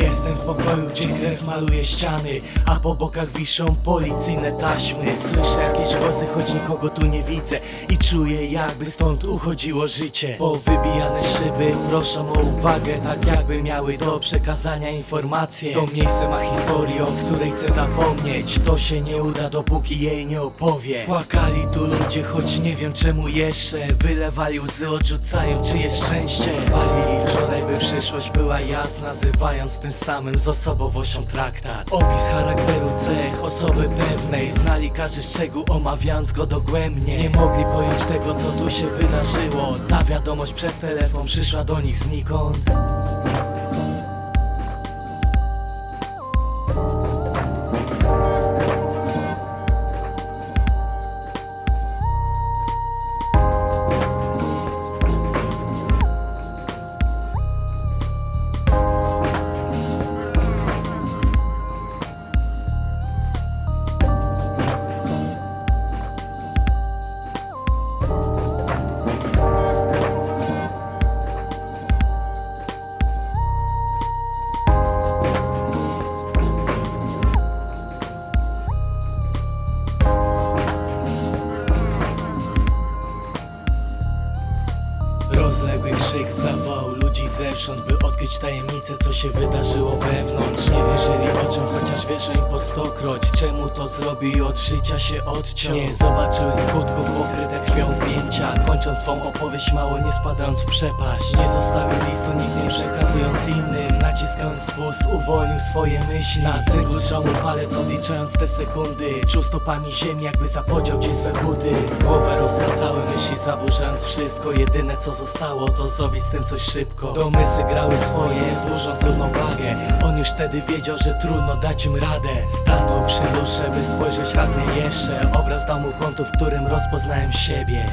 w pokoju, gdzie krew maluje ściany A po bokach wiszą policyjne taśmy. Słyszę jakieś głosy, choć nikogo tu nie widzę I czuję jakby stąd uchodziło życie. Po wybijane szyby proszą o uwagę Tak jakby miały do przekazania informacje. To miejsce ma historię, o której chcę zapomnieć. To się nie uda, dopóki jej nie opowie. Płakali tu ludzie, choć nie wiem czemu jeszcze. Wylewali łzy, odrzucają czyje szczęście. Spalili wczoraj, by przyszłość była jasna Nazywając tym samym z osobowością traktat. Opis charakteru cech osoby pewnej. Znali każdy szczegół, omawiając go dogłębnie. Nie mogli pojąć tego, co tu się wydarzyło. Ta wiadomość przez telefon przyszła do nich znikąd Rozległy krzyk zawołał ludzi zewsząd By odkryć tajemnicę, co się wydarzyło wewnątrz. Nie wierzyli oczom, stokroć Czemu to zrobił od życia się odciął. Nie zobaczyły skutków pokryte krwią zdjęcia. Kończąc swą opowieść mało nie spadając w przepaść. Nie zostawił listu, nic nie przekazując innym. Naciskając spust, uwolnił swoje myśli. Na cyklu mu palec odliczając te sekundy. Czuł stopami ziemi, jakby zapodział gdzieś swe buty. Głowę rozsadzały myśli, zaburzając wszystko. Jedyne co zostało, to zrobić z tym coś szybko. Domysły grały swoje, burząc równowagę. On już wtedy wiedział, że trudno dać im radę Stanął przy lustrze, by spojrzeć raz nie jeszcze. Obraz dał mu kątu, w którym rozpoznałem siebie